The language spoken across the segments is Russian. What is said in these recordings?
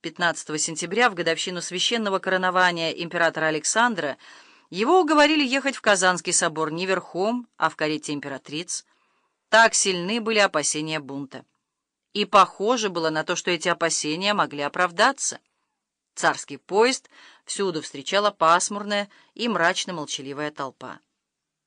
15 сентября, в годовщину священного коронования императора Александра, его уговорили ехать в Казанский собор не верхом, а в карете императриц. Так сильны были опасения бунта. И похоже было на то, что эти опасения могли оправдаться. Царский поезд всюду встречала пасмурная и мрачно-молчаливая толпа.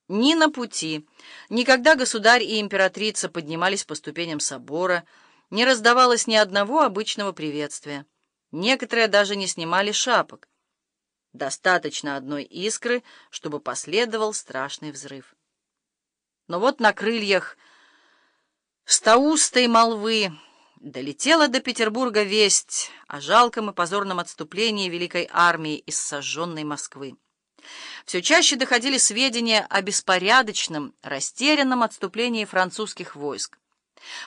Ни на пути, ни когда государь и императрица поднимались по ступеням собора, не раздавалось ни одного обычного приветствия. Некоторые даже не снимали шапок. Достаточно одной искры, чтобы последовал страшный взрыв. Но вот на крыльях стаустой молвы долетела до Петербурга весть о жалком и позорном отступлении великой армии из сожженной Москвы. Все чаще доходили сведения о беспорядочном, растерянном отступлении французских войск.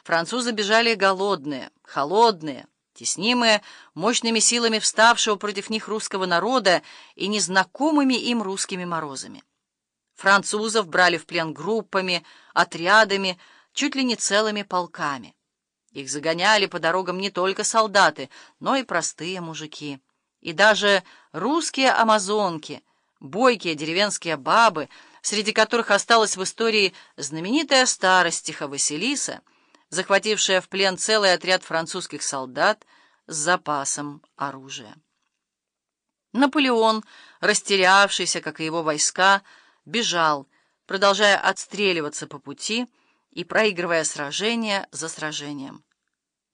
Французы бежали голодные, холодные, теснимые мощными силами вставшего против них русского народа и незнакомыми им русскими морозами. Французов брали в плен группами, отрядами, чуть ли не целыми полками. Их загоняли по дорогам не только солдаты, но и простые мужики. И даже русские амазонки, бойкие деревенские бабы, среди которых осталась в истории знаменитая старостиха Василиса — захватившая в плен целый отряд французских солдат с запасом оружия. Наполеон, растерявшийся, как и его войска, бежал, продолжая отстреливаться по пути и проигрывая сражение за сражением.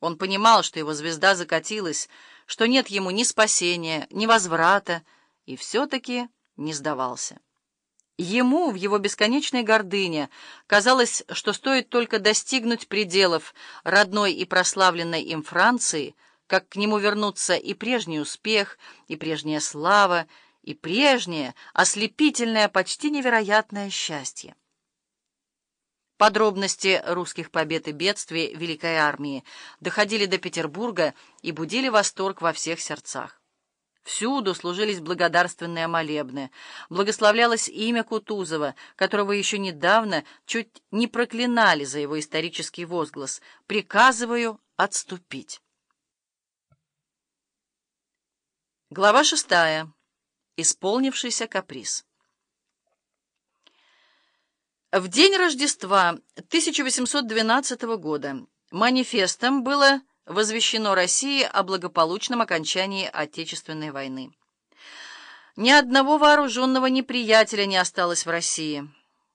Он понимал, что его звезда закатилась, что нет ему ни спасения, ни возврата, и все-таки не сдавался. Ему, в его бесконечной гордыне, казалось, что стоит только достигнуть пределов родной и прославленной им Франции, как к нему вернутся и прежний успех, и прежняя слава, и прежнее ослепительное, почти невероятное счастье. Подробности русских побед и бедствий Великой Армии доходили до Петербурга и будили восторг во всех сердцах. Всюду служились благодарственные молебны, благословлялось имя Кутузова, которого еще недавно чуть не проклинали за его исторический возглас «Приказываю отступить». Глава шестая. Исполнившийся каприз. В день Рождества 1812 года манифестом было возвещено России о благополучном окончании Отечественной войны. Ни одного вооруженного неприятеля не осталось в России.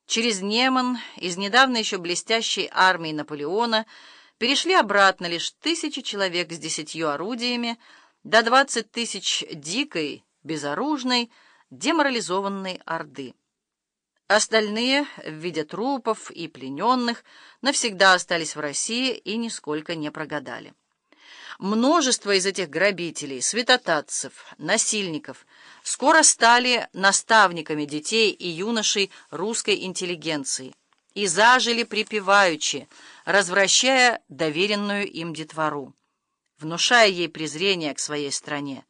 Через Неман из недавно еще блестящей армии Наполеона перешли обратно лишь тысячи человек с десятью орудиями, до двадцать тысяч дикой, безоружной, деморализованной Орды. Остальные, в виде трупов и плененных, навсегда остались в России и нисколько не прогадали. Множество из этих грабителей, святотатцев, насильников скоро стали наставниками детей и юношей русской интеллигенции и зажили припеваючи, развращая доверенную им детвору, внушая ей презрение к своей стране,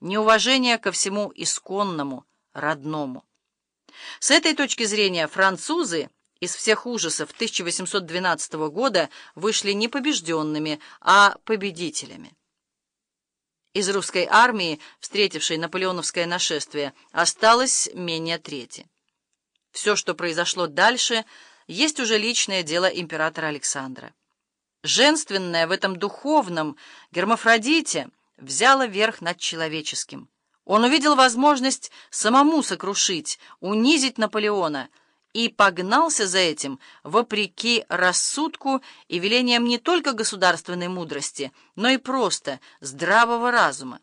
неуважение ко всему исконному, родному. С этой точки зрения французы из всех ужасов 1812 года вышли не побежденными, а победителями. Из русской армии, встретившей наполеоновское нашествие, осталось менее трети. Все, что произошло дальше, есть уже личное дело императора Александра. Женственное в этом духовном гермафродите взяло верх над человеческим. Он увидел возможность самому сокрушить, унизить Наполеона – и погнался за этим вопреки рассудку и велениям не только государственной мудрости, но и просто здравого разума.